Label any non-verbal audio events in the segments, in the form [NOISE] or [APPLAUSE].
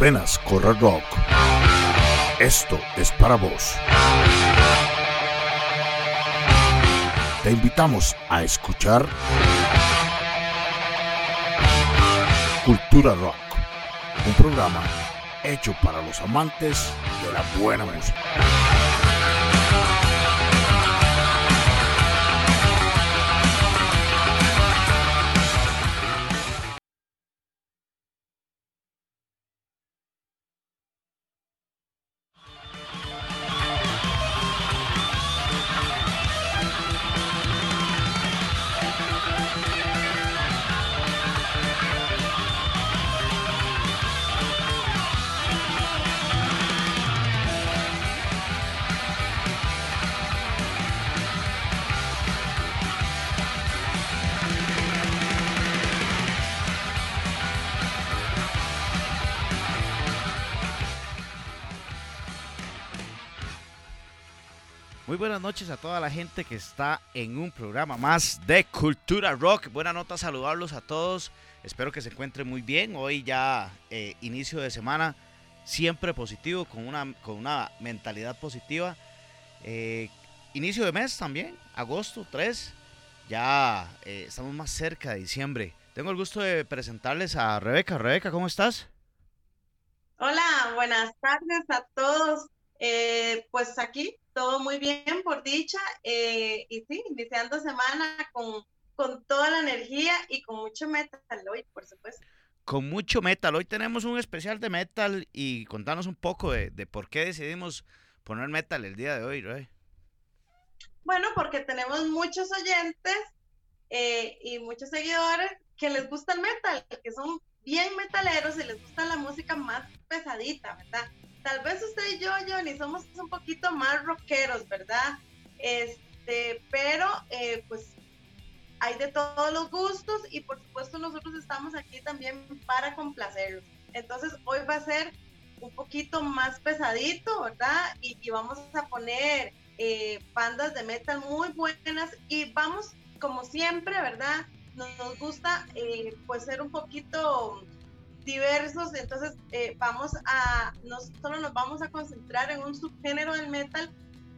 apenas corre rock. Esto es para vos. Te invitamos a escuchar Cultura Rock, un programa hecho para los amantes de la buena música. buenas noches a toda la gente que está en un programa más de Cultura Rock. Buena nota saludarlos a todos. Espero que se encuentren muy bien. Hoy ya eh, inicio de semana, siempre positivo, con una, con una mentalidad positiva. Eh, inicio de mes también, agosto 3. Ya eh, estamos más cerca de diciembre. Tengo el gusto de presentarles a Rebeca. Rebeca, ¿cómo estás? Hola, buenas tardes a todos. Eh, pues aquí todo muy bien, por dicha, eh, y sí, iniciando semana con, con toda la energía y con mucho metal hoy, por supuesto. Con mucho metal, hoy tenemos un especial de metal y contanos un poco de, de por qué decidimos poner metal el día de hoy, Roy. Bueno, porque tenemos muchos oyentes eh, y muchos seguidores que les gusta el metal, que son bien metaleros y les gusta la música más pesadita, ¿verdad? tal vez usted y yo, Johnny, somos un poquito más rockeros, ¿verdad? Este, pero eh, pues hay de todos los gustos y por supuesto nosotros estamos aquí también para complacerlos. Entonces hoy va a ser un poquito más pesadito, ¿verdad? Y, vamos a poner eh, bandas de metal muy buenas y vamos, como siempre, ¿verdad? Nos, gusta eh, pues ser un poquito diversos, entonces eh, vamos a, no solo nos vamos a concentrar en un subgénero del metal,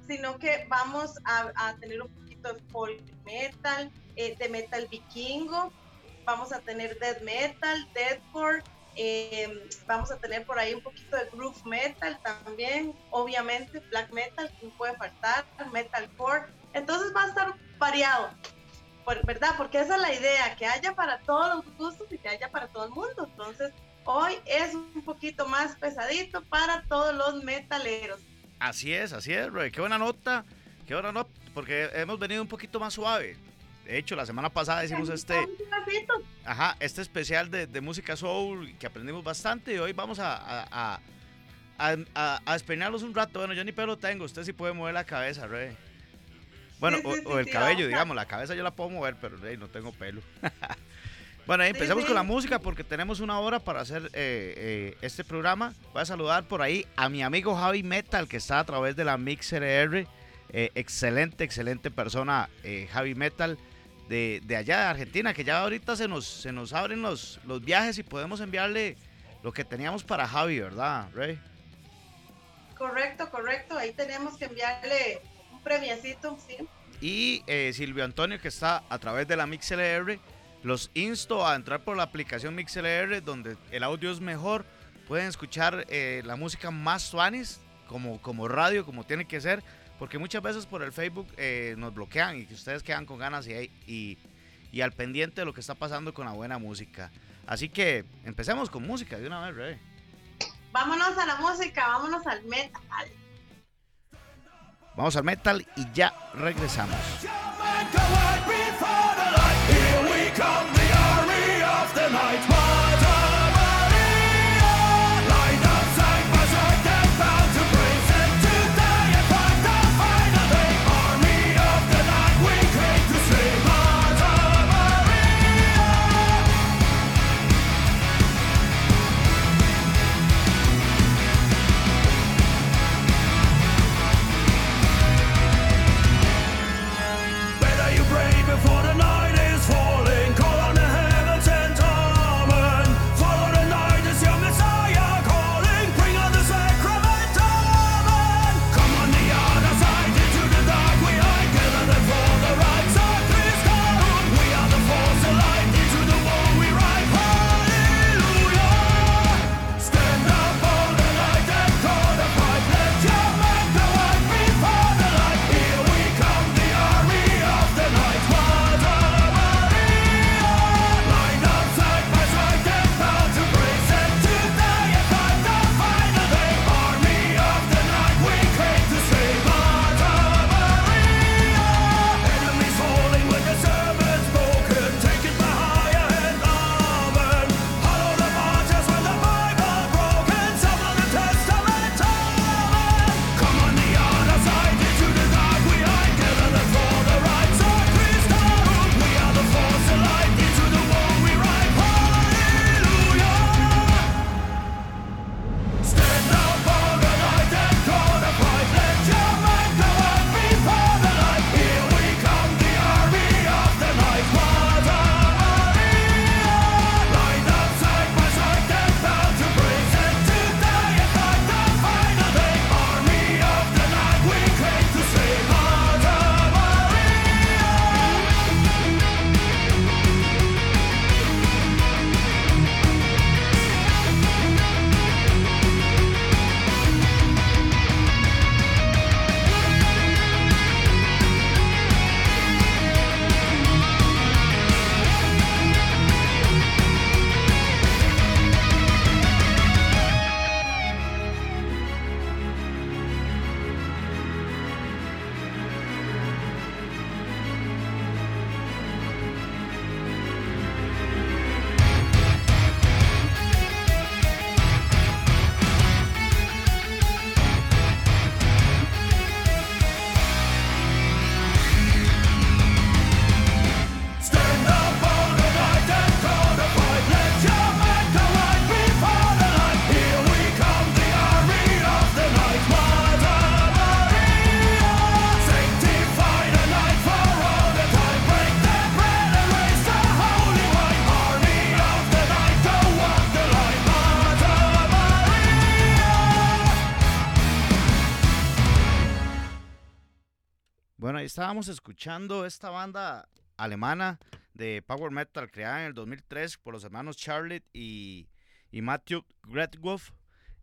sino que vamos a, tener un poquito de folk metal, eh, de metal vikingo, vamos a tener death metal, deathcore, eh, vamos a tener por ahí un poquito de groove metal también, obviamente black metal, que no puede faltar, metalcore, entonces va a estar variado por, ¿verdad? Porque esa es la idea, que haya para todos los gustos y que haya para todo el mundo. Entonces, hoy es un poquito más pesadito para todos los metaleros. Así es, así es, Roy. Qué buena nota, qué buena nota, porque hemos venido un poquito más suave. De hecho, la semana pasada hicimos este, ajá, este especial de, música soul que aprendimos bastante y hoy vamos a, a, a, a, a un rato. Bueno, yo ni pelo tengo, usted sí puede mover la cabeza, Rey. Bueno, o, el cabello, digamos, la cabeza yo la puedo mover, pero hey, no tengo pelo. [LAUGHS] bueno, ahí empecemos con la música porque tenemos una hora para hacer eh, eh, este programa. Voy a saludar por ahí a mi amigo Javi Metal, que está a través de la Mixer R. Eh, excelente, excelente persona, eh, Javi Metal. De, de, allá de Argentina, que ya ahorita se nos, se nos abren los, los viajes y podemos enviarle lo que teníamos para Javi, ¿verdad, Rey? Correcto, correcto. Ahí tenemos que enviarle premiecito, sí. Y eh, Silvio Antonio, que está a través de la MixLR, los insto a entrar por la aplicación MixLR, donde el audio es mejor. Pueden escuchar eh, la música más suanis, como, como radio, como tiene que ser, porque muchas veces por el Facebook eh, nos bloquean y ustedes quedan con ganas y, y, y, al pendiente de lo que está pasando con la buena música. Así que empecemos con música de una vez, Rebe. Vámonos a la música, vámonos al metal. Vamos al metal y ya regresamos. estábamos escuchando esta banda alemana de power metal creada en el 2003 por los hermanos Charlotte y, y Matthew Gretwoff.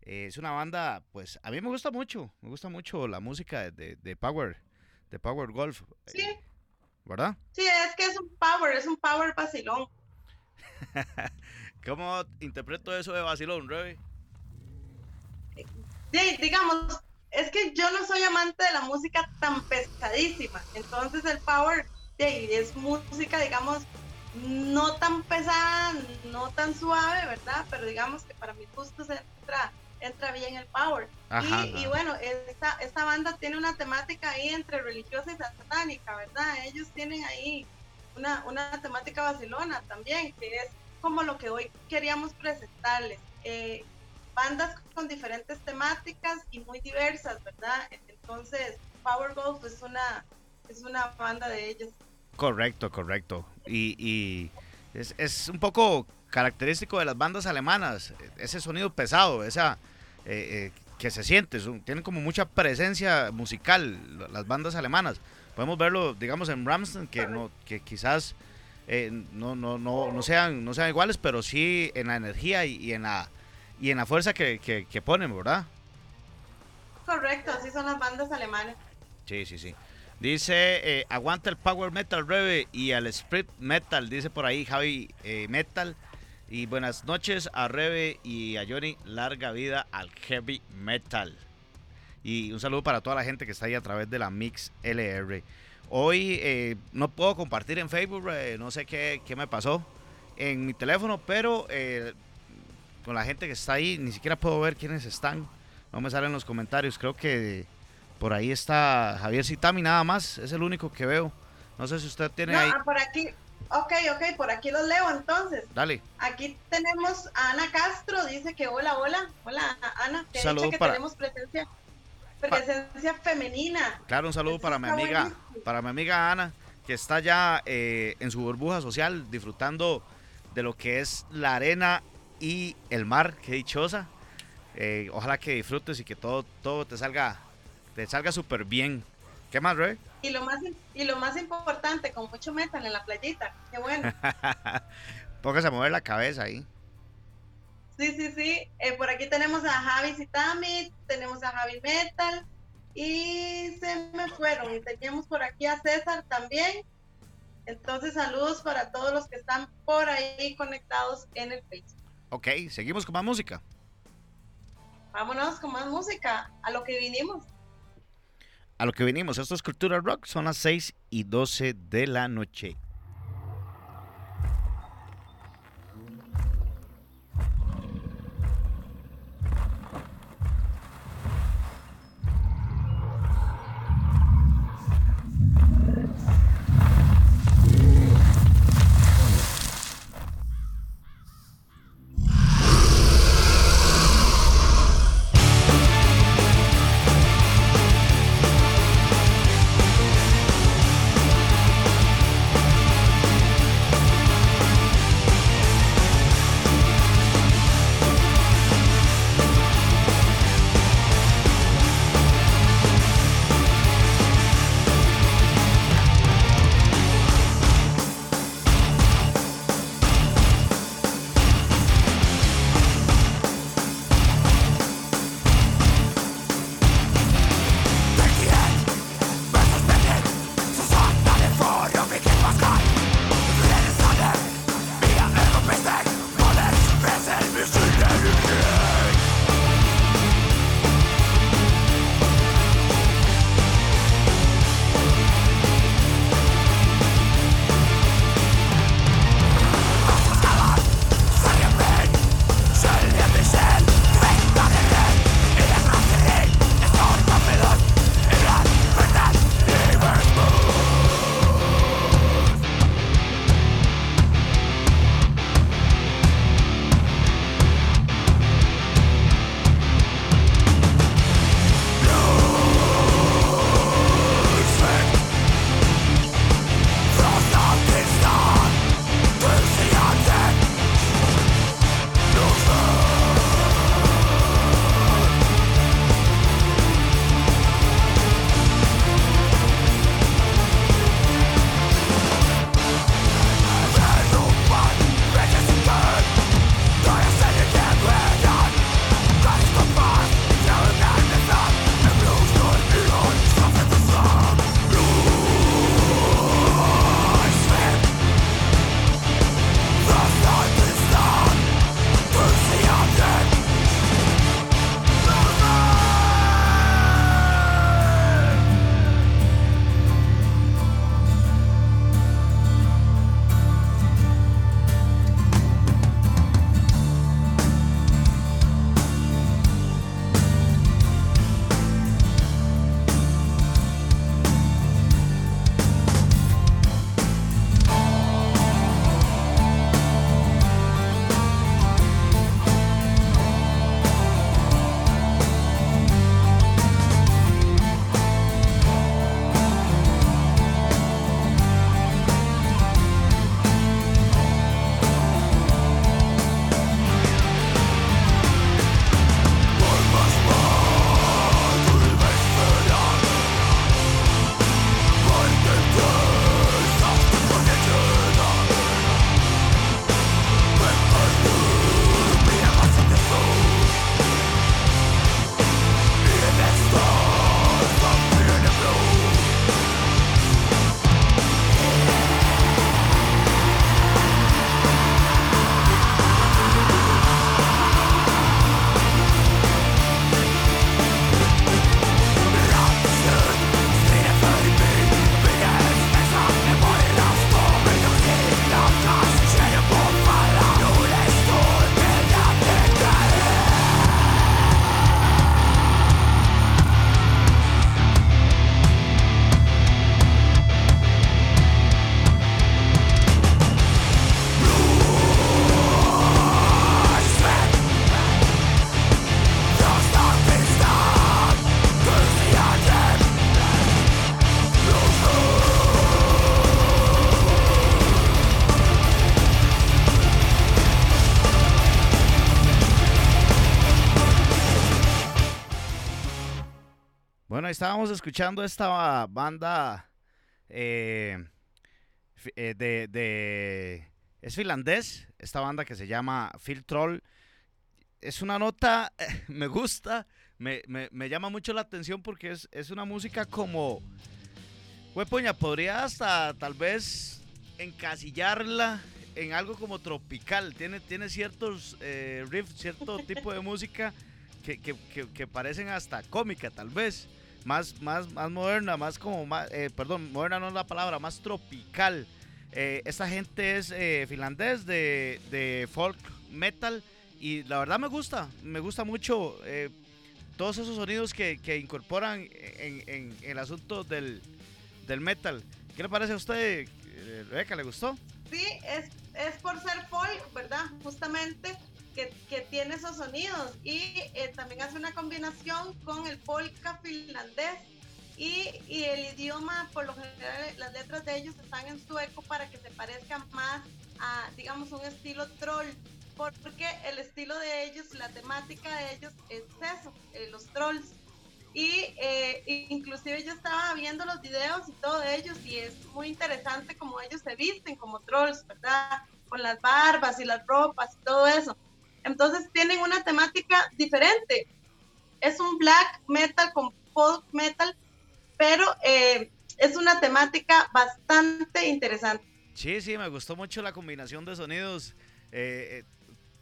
Eh, es una banda, pues a mí me gusta mucho, me gusta mucho la música de, de Power, de Power Golf. Eh, sí. ¿Verdad? Sí, es que es un Power, es un Power vacilón. [LAUGHS] ¿Cómo interpreto eso de vacilón, Rebe? Sí, digamos, es que yo no soy amante de la música tan pesadísima, entonces el power de es música, digamos, no tan pesada, no tan suave, ¿verdad? Pero digamos que para mi gusto entra, entra bien el power. Y, bueno, esta, banda tiene una temática ahí entre religiosa y satánica, ¿verdad? Ellos tienen ahí una, una temática vacilona también, que es como lo que hoy queríamos presentarles. Eh, bandas con diferentes temáticas y muy diversas, ¿verdad? Entonces, Power Golf es una, es una banda de ellos. Correcto, correcto. Y, y es, es, un poco característico de las bandas alemanas, ese sonido pesado, esa eh, eh, que se siente, son, tienen como mucha presencia musical las bandas alemanas. Podemos verlo, digamos, en Ramstein, que, no, que quizás eh, no, no, no, no, sean, no sean iguales, pero sí en la energía y, y en la y en la fuerza que, que, ponen, ¿verdad? Correcto, así son las bandas alemanas. Sí, sí, sí. Dice, eh, aguanta el Power Metal Reve y al Split Metal, dice por ahí Javi eh, Metal. Y buenas noches a Rebe y a Johnny, larga vida al Heavy Metal. Y un saludo para toda la gente que está ahí a través de la Mix LR. Hoy eh, no puedo compartir en Facebook, eh, no sé qué, qué, me pasó en mi teléfono, pero con la gente que está ahí, ni siquiera puedo ver quiénes están. No me salen los comentarios. Creo que por ahí está Javier Citami nada más, es el único que veo. No sé si usted tiene ahí. Ah, por aquí. Ok, ok, por aquí los leo entonces. Dale. Aquí tenemos a Ana Castro, dice que hola, hola. Hola, Ana. Te dice que para... tenemos presencia, presencia femenina. Claro, un saludo para mi amiga, para mi amiga Ana, que está ya eh, en su burbuja social disfrutando de lo que es la arena y el mar, qué dichosa. Eh, ojalá que disfrutes y que todo, todo te salga, te salga súper bien. ¿Qué más, Rebe? Y lo más, y lo más importante, con mucho metal en la playita, qué bueno. [LAUGHS] Póngase a mover la cabeza ahí. Sí, sí, sí. Eh, por aquí tenemos a Javi Citami, tenemos a Javi Metal y se me fueron. Y teníamos por aquí a César también. Entonces, saludos para todos los que están por ahí conectados en el Facebook. Ok, seguimos con más música. Vámonos con más música, a lo que vinimos. A lo que vinimos, esto es Cultura Rock, son las 6 y 12 de la noche. estábamos escuchando esta banda eh, eh, de, de, Es finlandés, esta banda que se llama Phil Troll. Es una nota, [LAUGHS] me gusta, me, me, llama mucho la atención porque es, es una música como... Huepoña, podría hasta tal vez encasillarla en algo como tropical. Tiene, tiene ciertos eh, riffs, cierto tipo de música que, que, que, que, parecen hasta cómica, tal vez más, más, más moderna, más como, más, eh, perdón, moderna no es la palabra, más tropical. Eh, esta gente es eh, finlandés de, de, folk metal y la verdad me gusta, me gusta mucho eh, todos esos sonidos que, que incorporan en, en, en, el asunto del, del, metal. ¿Qué le parece a usted, eh, Rebeca? ¿Le gustó? Sí, es, es por ser folk, ¿verdad? Justamente que, tiene esos sonidos. Y eh, también hace una combinación con el polka finlandés. Y, el idioma, por lo general, las letras de ellos están en sueco para que se parezcan más a, digamos, un estilo troll, porque el estilo de ellos, la temática de ellos es eso, eh, los trolls. Y eh, inclusive yo estaba viendo los videos y todo de ellos y es muy interesante como ellos se visten como trolls, ¿verdad? Con las barbas y las ropas y todo eso. Entonces tienen una temática diferente. Es un black metal con folk metal, pero eh, es una temática bastante interesante. Sí, sí, me gustó mucho la combinación de sonidos. Eh, eh,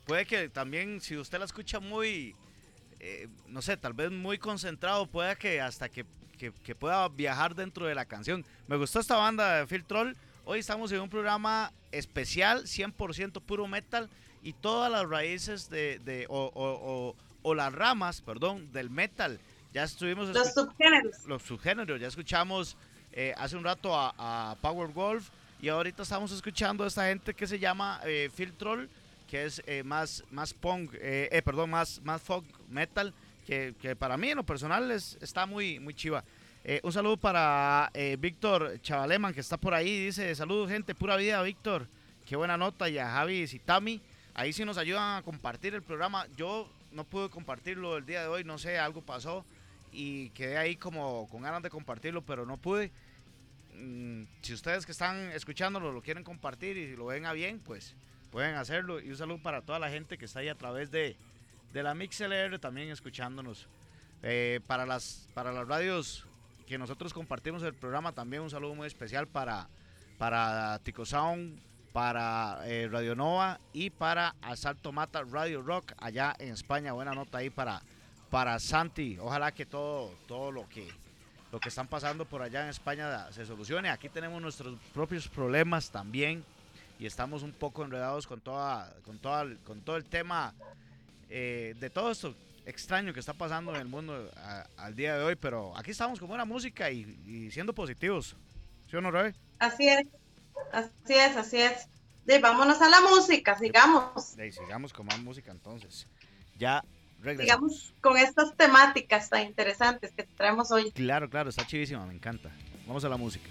puede que también si usted la escucha muy, eh, no sé, tal vez muy concentrado, pueda que hasta que, pueda viajar dentro de la canción. Me gustó esta banda de Phil Troll. Hoy estamos en un programa especial, 100% puro metal y todas las raíces de, o, las ramas, perdón, del metal. Ya estuvimos... Los subgéneros. Los subgéneros, ya escuchamos eh, hace un rato a, a, Power Wolf y ahorita estamos escuchando a esta gente que se llama eh, Filtrol, que es eh, más, más punk, eh, perdón, más, más folk metal, que, para mí en lo personal es, está muy, muy chiva. Un saludo para eh, Víctor Chavaleman, que está por ahí. Dice, saludos gente, pura vida, Víctor. Qué buena nota. Y a Javi Citami, Ahí sí nos ayudan a compartir el programa. Yo no pude compartirlo el día de hoy, no sé, algo pasó y quedé ahí como con ganas de compartirlo, pero no pude. Mm, si ustedes que están escuchándolo lo quieren compartir y lo ven a bien, pues pueden hacerlo. Y un saludo para toda la gente que está ahí a través de, de la MixLR también escuchándonos. Eh, para, las, para las radios que nosotros compartimos el programa, también un saludo muy especial para, para Tico Sound, para eh, Radio Nova y para Asalto Mata Radio Rock allá en España. Buena nota ahí para, para Santi. Ojalá que todo, todo lo que lo que están pasando por allá en España se solucione. Aquí tenemos nuestros propios problemas también y estamos un poco enredados con toda, con toda, con todo el tema eh, de todo esto extraño que está pasando en el mundo al día de hoy. Pero aquí estamos con buena música y, siendo positivos. ¿Sí o no, Roy? Así es. Así es, así es. De, vámonos a la música, sigamos. Sigamos con más música entonces. Ya regresamos. Sigamos con estas temáticas tan interesantes que traemos hoy. Claro, claro, está chivísima, me encanta. Vamos a la música.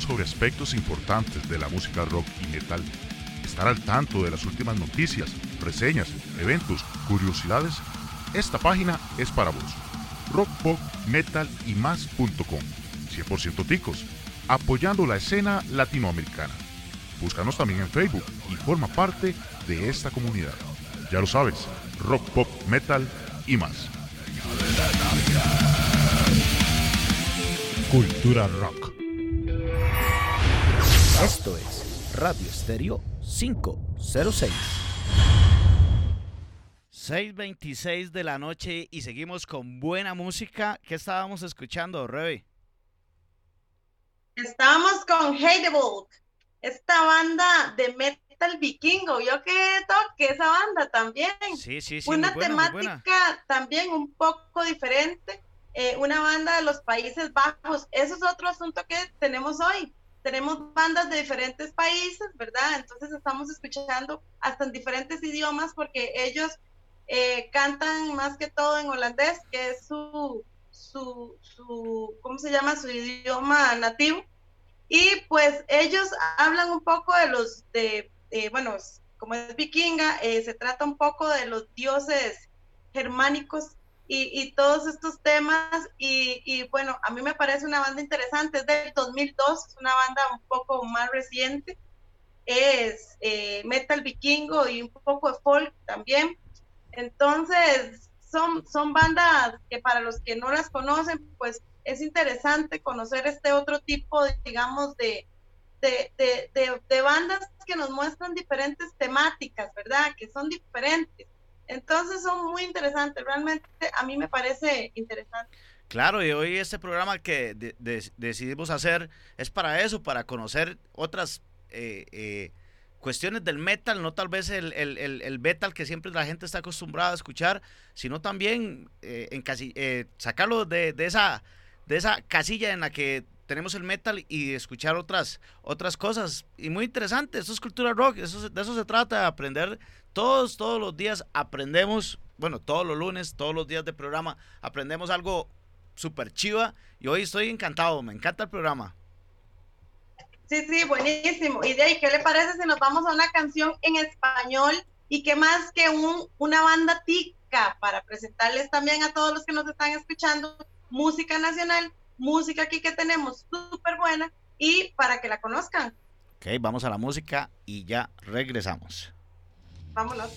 sobre aspectos importantes de la música rock y metal, estar al tanto de las últimas noticias, reseñas, eventos, curiosidades, esta página es para vos. Rock, pop, metal y más.com. 100% ticos, apoyando la escena latinoamericana. Búscanos también en Facebook y forma parte de esta comunidad. Ya lo sabes, rock, pop, metal y más. Cultura rock. Esto es Radio Estéreo 506. 6.26 de la noche y seguimos con buena música. ¿Qué estábamos escuchando, Rebe? Estábamos con Hateable, esta banda de metal vikingo. Yo que toque esa banda también. Sí, sí, sí. Una temática también un poco diferente. Eh, una banda de los Países Bajos. Eso es otro asunto que tenemos hoy tenemos bandas de diferentes países, ¿verdad? Entonces estamos escuchando hasta en diferentes idiomas porque ellos eh, cantan más que todo en holandés, que es su, su, su, ¿cómo se llama? Su idioma nativo. Y pues ellos hablan un poco de los, de, eh, bueno, como es vikinga, eh, se trata un poco de los dioses germánicos y, y todos estos temas. Y, y, bueno, a mí me parece una banda interesante, es del 2002, es una banda un poco más reciente. Es eh, metal vikingo y un poco de folk también. Entonces, son, son bandas que para los que no las conocen, pues es interesante conocer este otro tipo, de, digamos, de, de, de, de, bandas que nos muestran diferentes temáticas, ¿verdad? Que son diferentes. Entonces son muy interesantes, realmente a mí me parece interesante. Claro, y hoy este programa que decidimos hacer es para eso, para conocer otras eh, eh, cuestiones del metal, no tal vez el, metal que siempre la gente está acostumbrada a escuchar, sino también eh, en casi, eh, sacarlo de, esa, casilla en la que tenemos el metal y escuchar otras, cosas. Y muy interesante, eso es cultura rock, eso, de eso se trata, aprender todos, todos los días aprendemos, bueno, todos los lunes, todos los días de programa, aprendemos algo súper chiva y hoy estoy encantado, me encanta el programa. Sí, sí, buenísimo. Y de ahí, ¿qué le parece si nos vamos a una canción en español? Y qué más que un, una banda tica para presentarles también a todos los que nos están escuchando música nacional, música aquí que tenemos súper buena y para que la conozcan. Ok, vamos a la música y ya regresamos. Vámonos.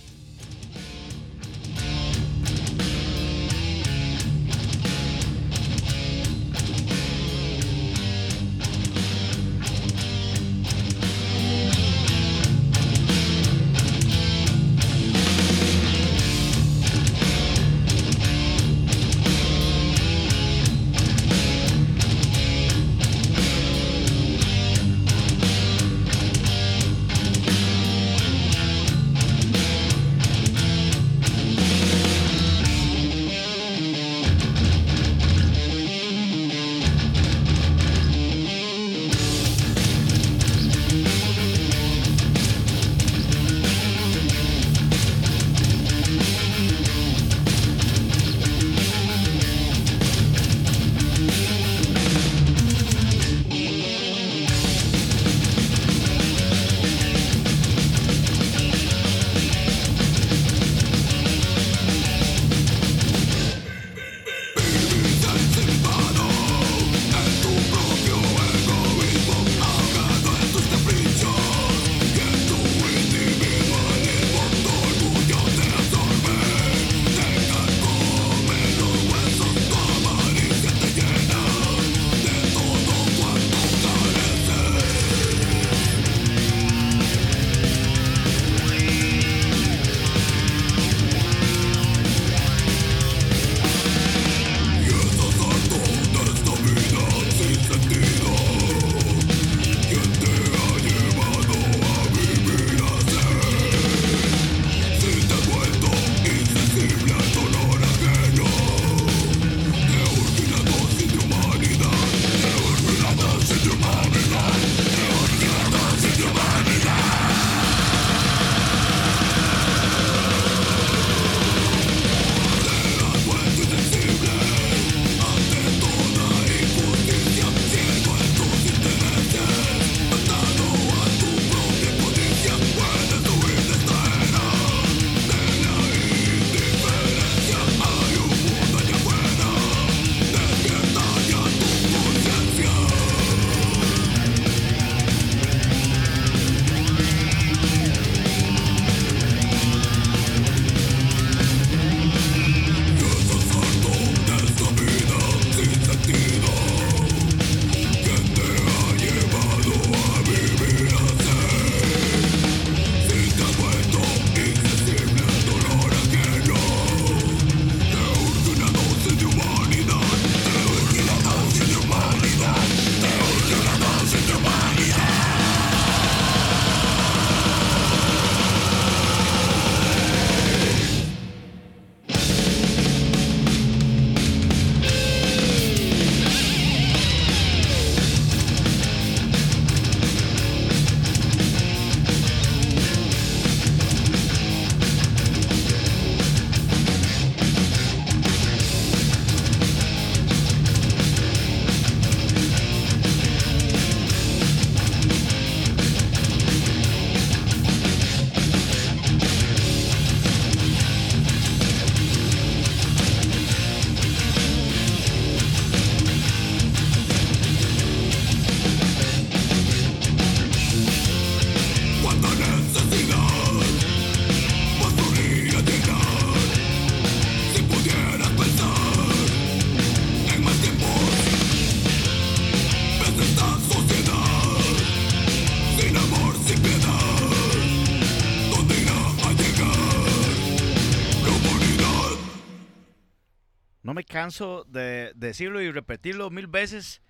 canso de decirlo y repetirlo mil veces.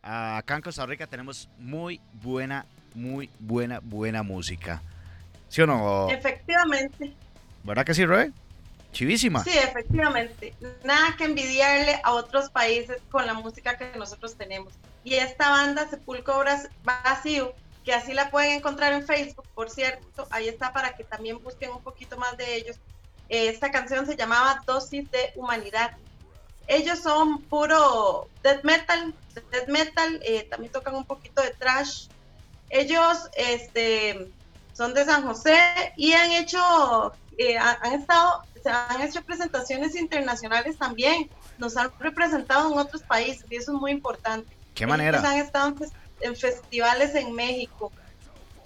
Acá en Costa Rica tenemos muy buena, muy buena, buena música. ¿Sí o no? Efectivamente. ¿Verdad que sí, Roy? Chivísima. Sí, efectivamente. Nada que envidiarle a otros países con la música que nosotros tenemos. Y esta banda, Sepulcro Vacío, que así la pueden encontrar en Facebook, por cierto, ahí está para que también busquen un poquito más de ellos. Eh, esta canción se llamaba Dosis de Humanidad ellos son puro death metal, death metal, eh, también tocan un poquito de trash. Ellos este, son de San José y han hecho, eh, han estado, se han hecho presentaciones internacionales también. Nos han representado en otros países y eso es muy importante. ¿Qué manera? Ellos han estado en, festivales en México.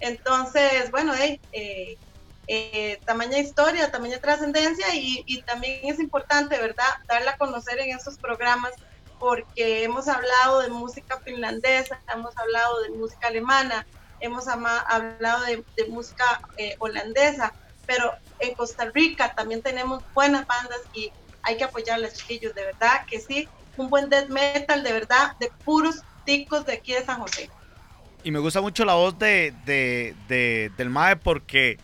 Entonces, bueno, eh, eh, tamaña historia, tamaña trascendencia y, también es importante, ¿verdad?, darla a conocer en estos programas porque hemos hablado de música finlandesa, hemos hablado de música alemana, hemos hablado de, música eh, holandesa, pero en Costa Rica también tenemos buenas bandas y hay que apoyar a chiquillos, de verdad que sí, un buen death metal, de verdad, de puros ticos de aquí de San José. Y me gusta mucho la voz de, del MAE porque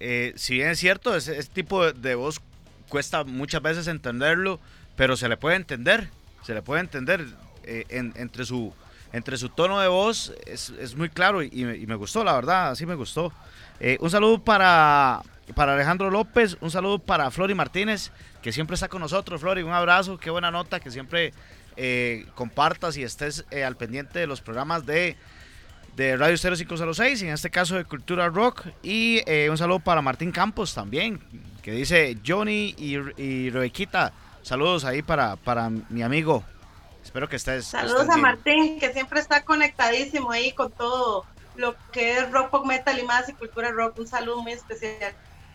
eh, si bien es cierto, ese, tipo de, voz cuesta muchas veces entenderlo, pero se le puede entender, se le puede entender eh, entre, su, entre su tono de voz, es, es muy claro y, me, gustó, la verdad, así me gustó. Eh, un saludo para, para Alejandro López, un saludo para Flori Martínez, que siempre está con nosotros, Flori, un abrazo, qué buena nota, que siempre compartas y estés al pendiente de los programas de de Radio 0506, en este caso de Cultura Rock. Y eh, un saludo para Martín Campos también, que dice Johnny y, y Rebequita. Saludos ahí para, para mi amigo. Espero que estés. Saludos a Martín, que siempre está conectadísimo ahí con todo lo que es rock, pop, metal y más y cultura rock. Un saludo muy especial.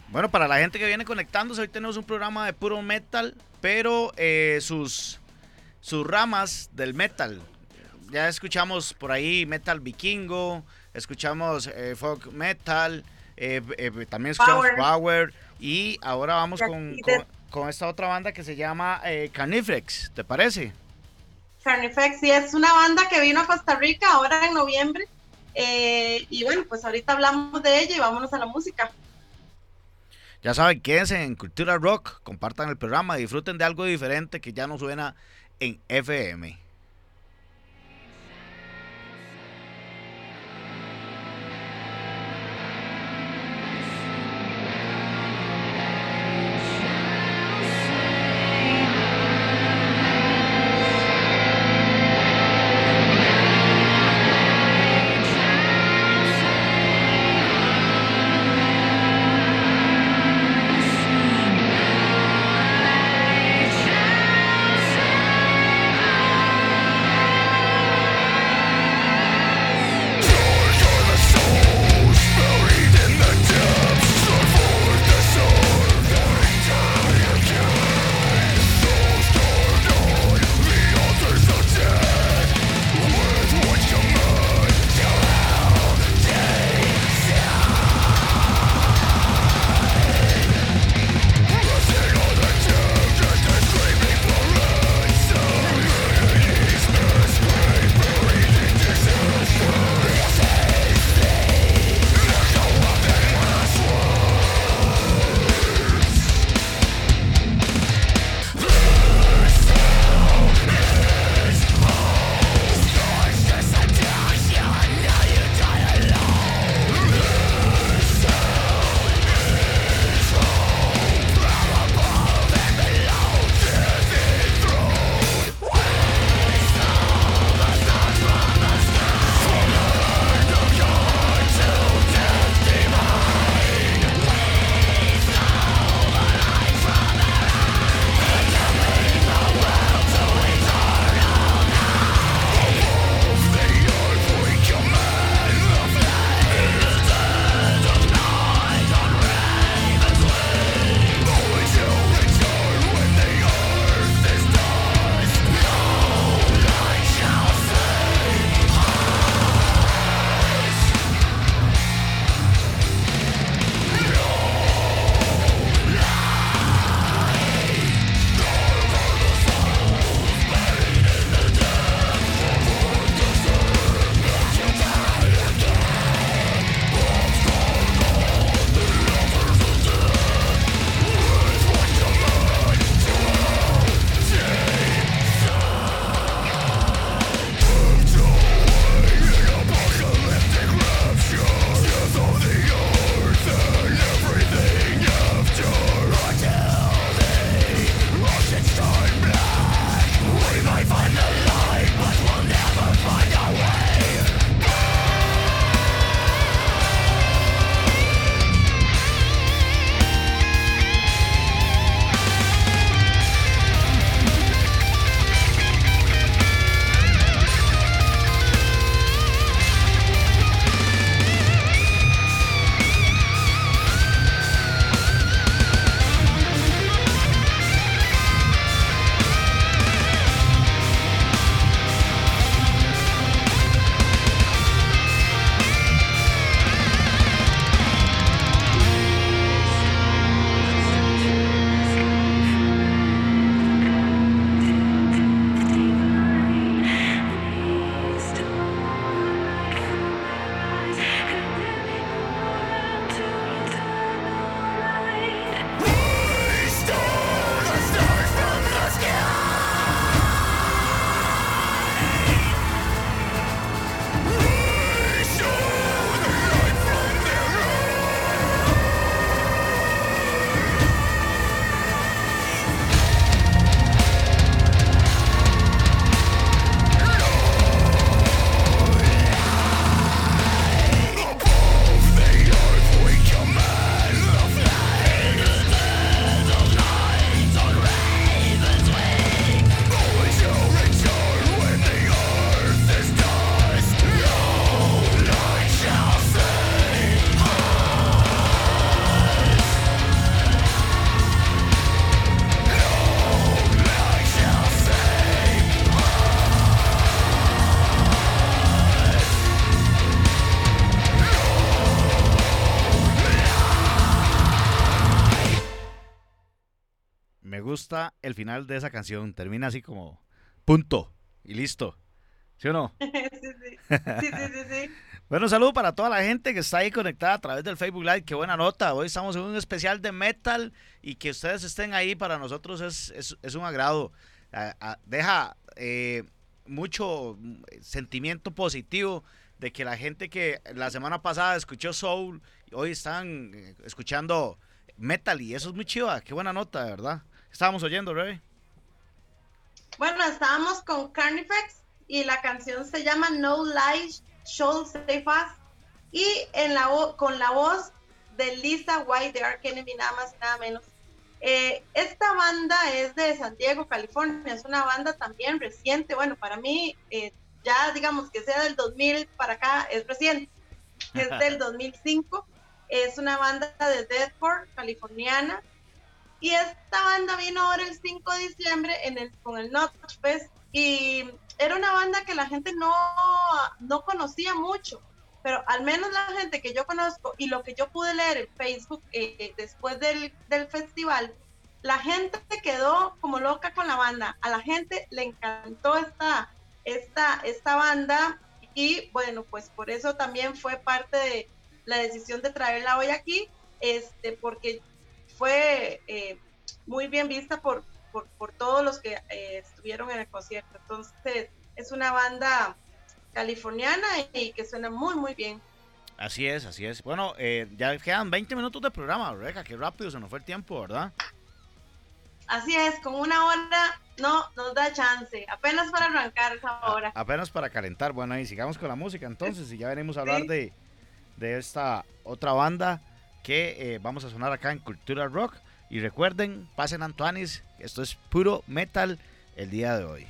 Bueno, para la gente que viene conectándose, hoy tenemos un programa de puro metal, pero eh, sus, sus ramas del metal ya escuchamos por ahí metal vikingo, escuchamos eh, folk metal, eh, eh, también escuchamos power. y ahora vamos con, con, esta otra banda que se llama eh, Carnifex, ¿te parece? Carnifex, sí, es una banda que vino a Costa Rica ahora en noviembre y bueno, pues ahorita hablamos de ella y vámonos a la música. Ya saben, quédense en Cultura Rock, compartan el programa, disfruten de algo diferente que ya no suena en FM. el final de esa canción termina así como punto y listo. ¿Sí o no? [LAUGHS] [LAUGHS] Bueno, un saludo para toda la gente que está ahí conectada a través del Facebook Live. Qué buena nota. Hoy estamos en un especial de metal y que ustedes estén ahí para nosotros es, es, un agrado. Deja eh, mucho mm, sentimiento positivo de que la gente que la semana pasada escuchó Soul, hoy están eh, escuchando metal y eso es muy chiva. Qué buena nota, de verdad. Estábamos oyendo, Rey. Bueno, estábamos con Carnifex y la canción se llama No Lies Should Stay Fast y en la, con la voz de Lisa White de Ark Enemy, nada más y nada menos. Eh, esta banda es de San Diego, California, es una banda también reciente, bueno, para mí eh, ya digamos que sea del 2000 para acá, es reciente, es [LAUGHS] del 2005, es una banda de Deadport, californiana, y esta banda vino ahora el 5 de diciembre en el, con el Notch Fest y era una banda que la gente no, no conocía mucho, pero al menos la gente que yo conozco y lo que yo pude leer en Facebook eh, eh, después del, del festival, la gente se quedó como loca con la banda. A la gente le encantó esta, esta, esta banda y bueno, pues por eso también fue parte de la decisión de traerla hoy aquí, este, porque fue eh, muy bien vista por, por, por todos los que eh, estuvieron en el concierto. Entonces, es una banda californiana y que suena muy, muy bien. Así es, así es. Bueno, eh, ya quedan 20 minutos de programa, Rebeca. Qué rápido se nos fue el tiempo, ¿verdad? Así es, con una hora no nos da chance. Apenas para arrancar esa hora. apenas para calentar. Bueno, y sigamos con la música entonces y ya veremos a hablar de, de esta otra banda que eh, vamos a sonar acá en Cultura Rock. Y recuerden, pasen Antuanis, esto es puro metal el día de hoy.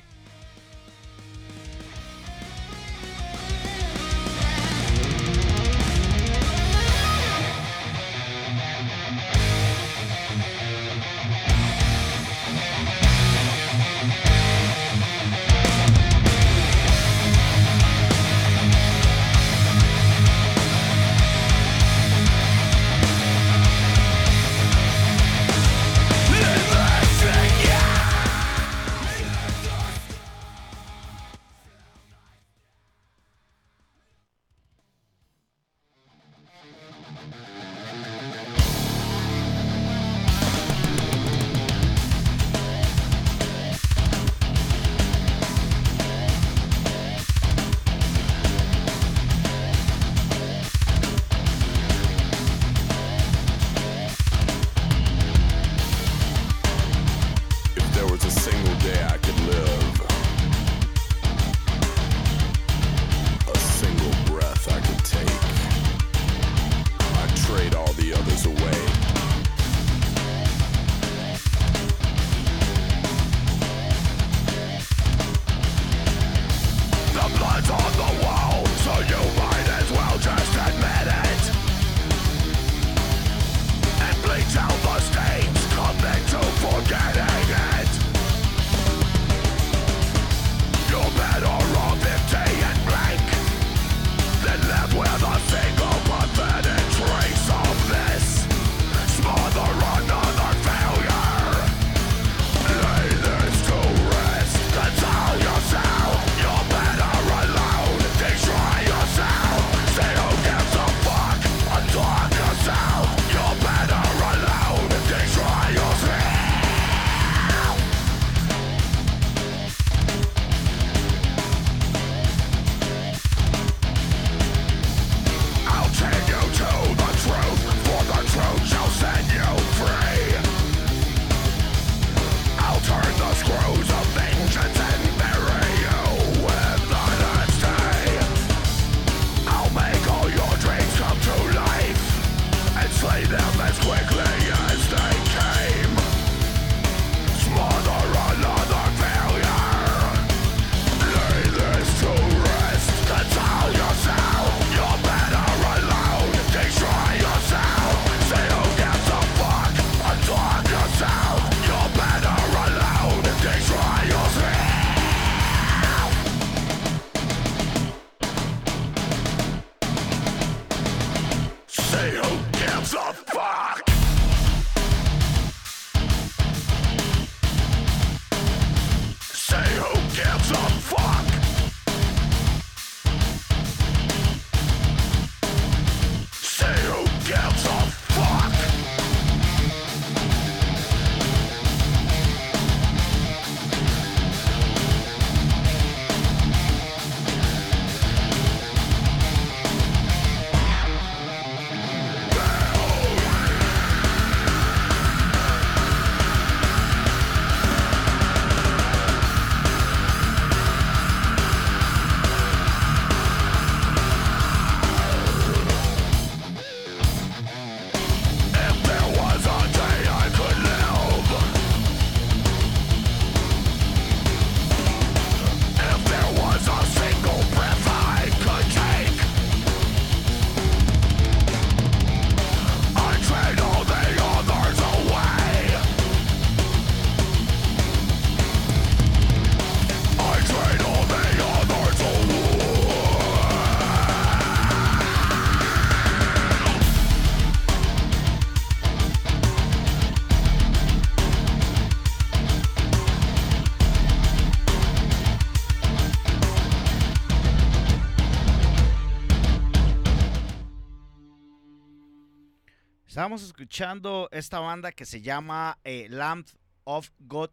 Estábamos escuchando esta banda que se llama eh, Lamp of God.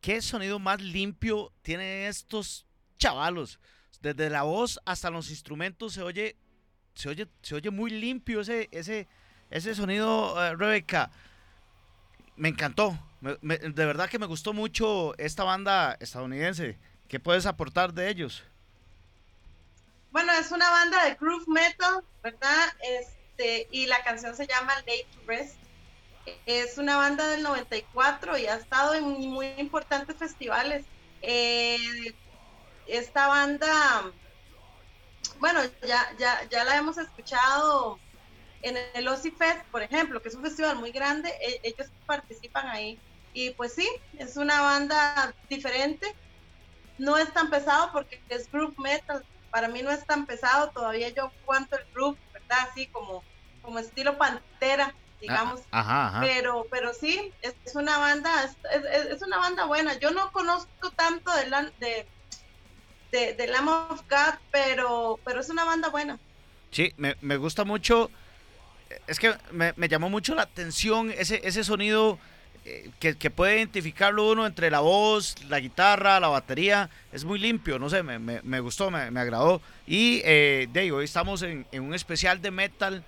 ¿Qué sonido más limpio tienen estos chavalos? Desde la voz hasta los instrumentos se oye, se oye, se oye muy limpio ese, ese, ese sonido, eh, Rebeca. Me encantó. De verdad que me gustó mucho esta banda estadounidense. ¿Qué puedes aportar de ellos? Bueno, es una banda de groove metal, ¿verdad? Este, y la canción se llama Late to Rest. Es una banda del 94 y ha estado en muy importantes festivales. Eh, esta banda, bueno, ya, ya, ya la hemos escuchado en el OSI Fest, por ejemplo, que es un festival muy grande, e, ellos participan ahí. Y pues sí, es una banda diferente. No es tan pesado porque es group metal. Para mí no es tan pesado, todavía yo aguanto el group Así como, como estilo pantera, digamos. Ah, pero, pero sí, es, es una banda, es, es, una banda buena. Yo no conozco tanto de, la, de, de, de Lamb of God, pero, pero es una banda buena. Sí, me, me gusta mucho. Es que me, me, llamó mucho la atención ese, ese sonido eh, que, puede identificarlo uno entre la voz, la guitarra, la batería. Es muy limpio, no sé, me, me, gustó, me, me, agradó. Y eh, de hoy estamos en, en, un especial de metal.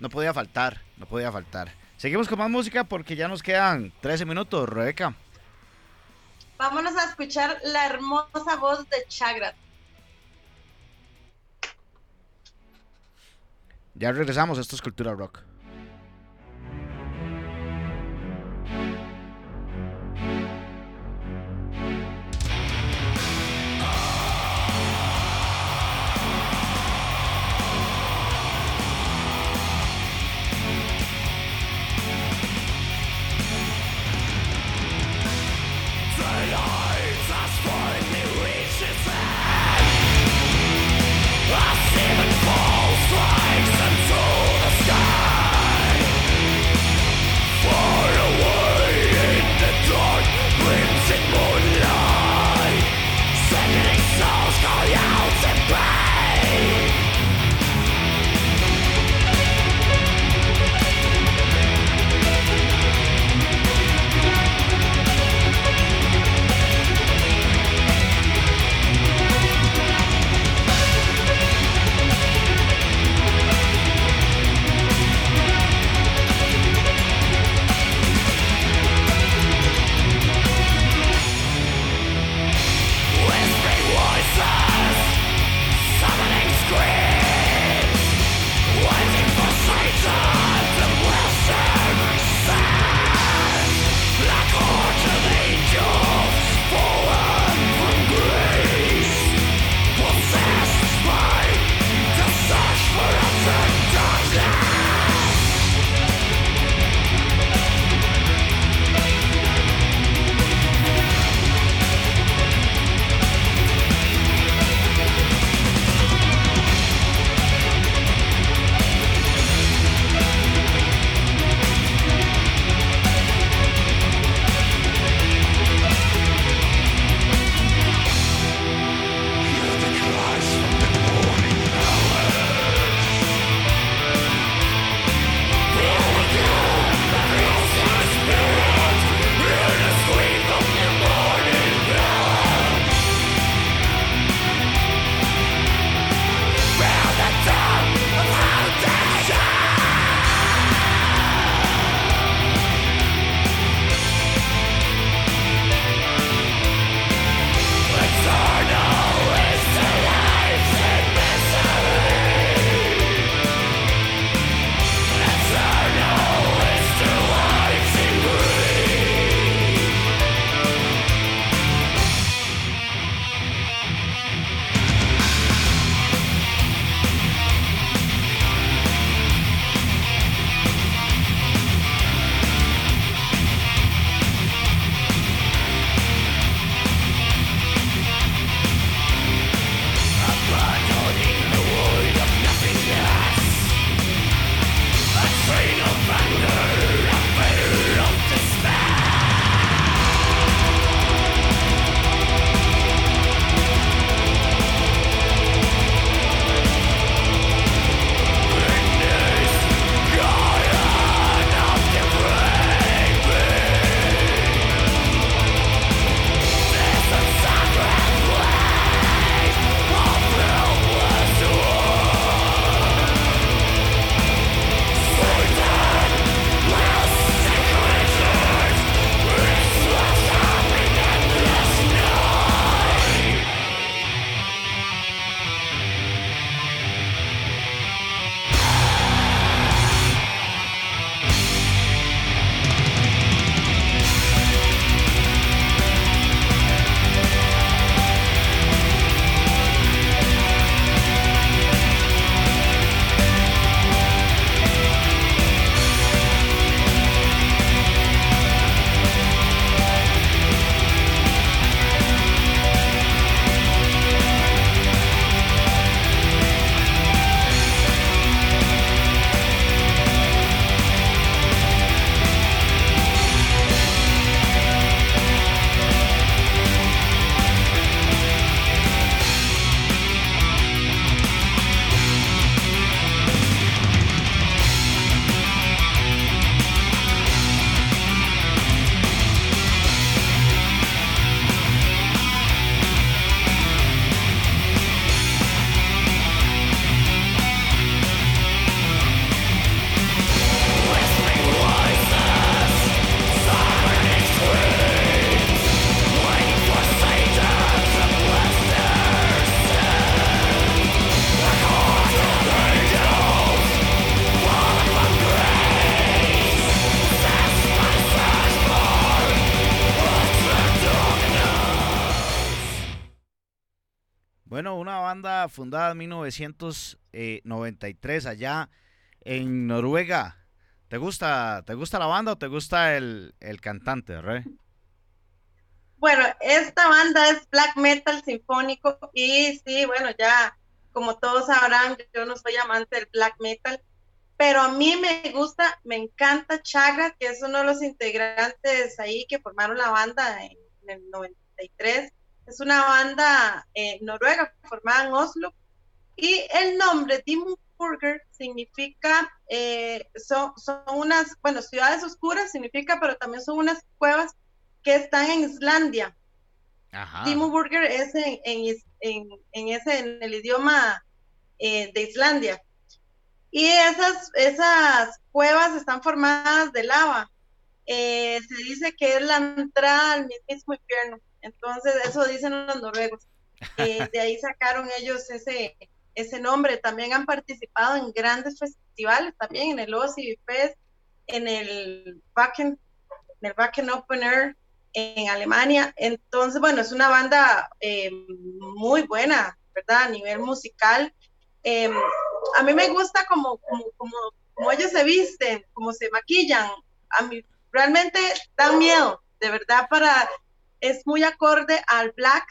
No podía faltar, no podía faltar. Seguimos con más música porque ya nos quedan 13 minutos, Rebeca. Vámonos a escuchar la hermosa voz de Chagrat. Ya regresamos, esto es Cultura Rock. fundada en 1993 allá en Noruega. ¿Te gusta, te gusta la banda o te gusta el, el cantante, Re? Bueno, esta banda es black metal sinfónico y sí, bueno, ya como todos sabrán, yo no soy amante del black metal, pero a mí me gusta, me encanta Chagra, que es uno de los integrantes ahí que formaron la banda en, en el 93 es una banda eh, noruega formada en Oslo, y el nombre Dimburger significa, eh, son, son unas, bueno, ciudades oscuras significa, pero también son unas cuevas que están en Islandia. Dimburger es en, en, en, ese, en el idioma eh, de Islandia. Y esas, esas cuevas están formadas de lava. Se dice que es la entrada al mismo infierno. Entonces, eso dicen los noruegos. Eh, [LAUGHS] de ahí sacaron ellos ese, ese nombre. También han participado en grandes festivales, también en el OCI Fest, en el Backen, en el Backen Open Air en Alemania. Entonces, bueno, es una banda eh, muy buena, ¿verdad? A nivel musical. Em, a mí me gusta como, como, como, ellos se visten, como se maquillan. A mí realmente dan miedo, de verdad, para es muy acorde al black,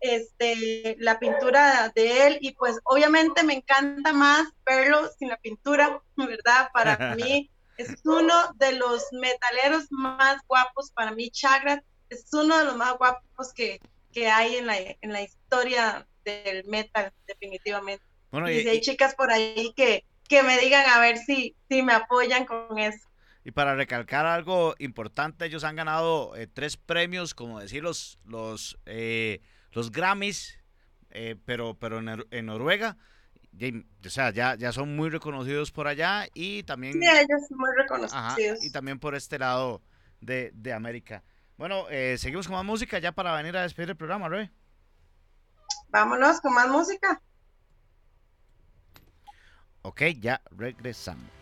este, la pintura de él y pues obviamente me encanta más verlo sin la pintura, ¿verdad? Para [LAUGHS] mí es uno de los metaleros más guapos, para mí Chagra es uno de los más guapos que, que hay en la, en la historia del metal, definitivamente. Y, si hay chicas por ahí que, que me digan a ver si, si me apoyan con eso. Y para recalcar algo importante, ellos han ganado eh, tres premios, como decir, los, los, eh, los Grammys, eh, pero, pero en, en Noruega. O sea, ya, ya son muy reconocidos por allá y también... Sí, ellos son muy reconocidos. Y también por este lado de, de América. Bueno, eh, seguimos con más música ya para venir a despedir el programa, Rey. Vámonos con más música. Ok, ya regresamos.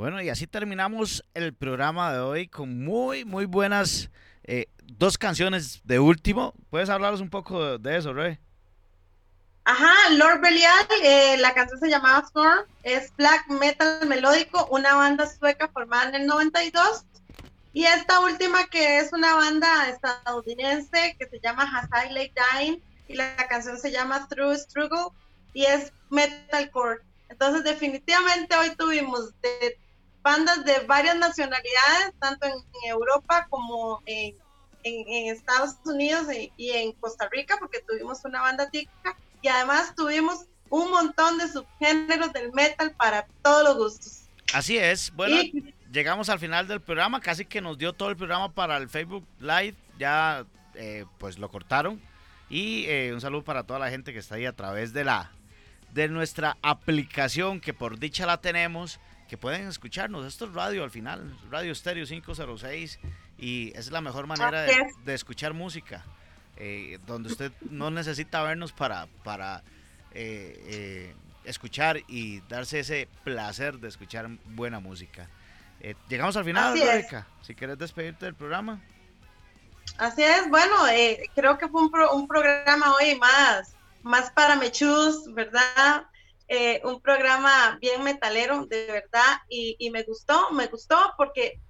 Bueno, y así terminamos el programa de hoy con muy, muy buenas eh, dos canciones de último. ¿Puedes hablaros un poco de eso, Rey? Ajá, Lord Belial, eh, la canción se llamaba Storm, es black metal melódico, una banda sueca formada en el 92. Y esta última que es una banda estadounidense que se llama Hasai Lake Dying y la, la canción se llama True Struggle y es metalcore. Entonces definitivamente hoy tuvimos de bandas de varias nacionalidades, tanto en, Europa como en, Estados Unidos y, en Costa Rica, porque tuvimos una banda tica y además tuvimos un montón de subgéneros del metal para todos los gustos. Así es, bueno, llegamos al final del programa, casi que nos dio todo el programa para el Facebook Live, ya eh, pues lo cortaron. Y eh, un saludo para toda la gente que está ahí a través de la de nuestra aplicación que por dicha la tenemos que pueden escucharnos. Esto es radio al final, Radio Stereo 506, y es la mejor manera de, escuchar música, eh, donde usted no necesita vernos para, para eh, eh, escuchar y darse ese placer de escuchar buena música. Eh, llegamos al final, Rebeca, si quieres despedirte del programa. Así es, bueno, creo que fue un, pro, un programa hoy más, más para mechus, ¿verdad? Eh, un programa bien metalero, de verdad, y, me gustó, me gustó porque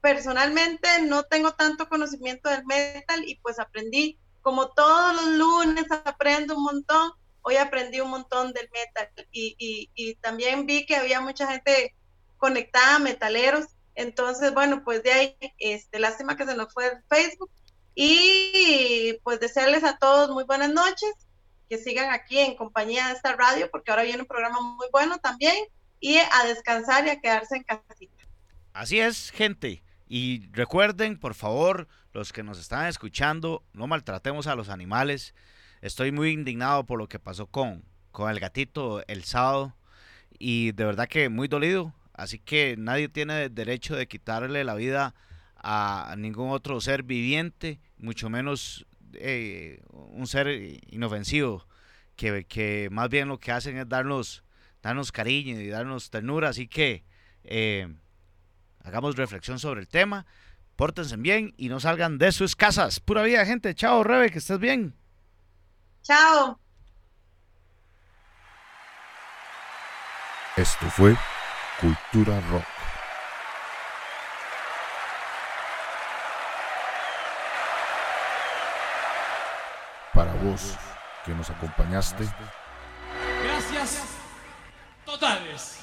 personalmente no tengo tanto conocimiento del metal y pues aprendí, como todos los lunes aprendo un montón, hoy aprendí un montón del metal. Y, y, y también vi que había mucha gente conectada, metaleros, entonces bueno, pues de ahí, este, lástima que se nos fue el Facebook. Y pues desearles a todos muy buenas noches que sigan aquí en compañía de esta radio, porque ahora viene un programa muy bueno también, y a descansar y a quedarse en casita. Así es, gente. Y recuerden, por favor, los que nos están escuchando, no maltratemos a los animales. Estoy muy indignado por lo que pasó con, con el gatito el sábado y de verdad que muy dolido. Así que nadie tiene derecho de quitarle la vida a ningún otro ser viviente, mucho menos eh, un ser inofensivo, que, que, más bien lo que hacen es darnos, darnos cariño y darnos ternura, así que eh, hagamos reflexión sobre el tema, pórtense bien y no salgan de sus casas. Pura vida, gente. Chao, Rebe, que estés bien. Chao. Esto fue Cultura Rock. para vos que nos acompañaste. Gracias totales.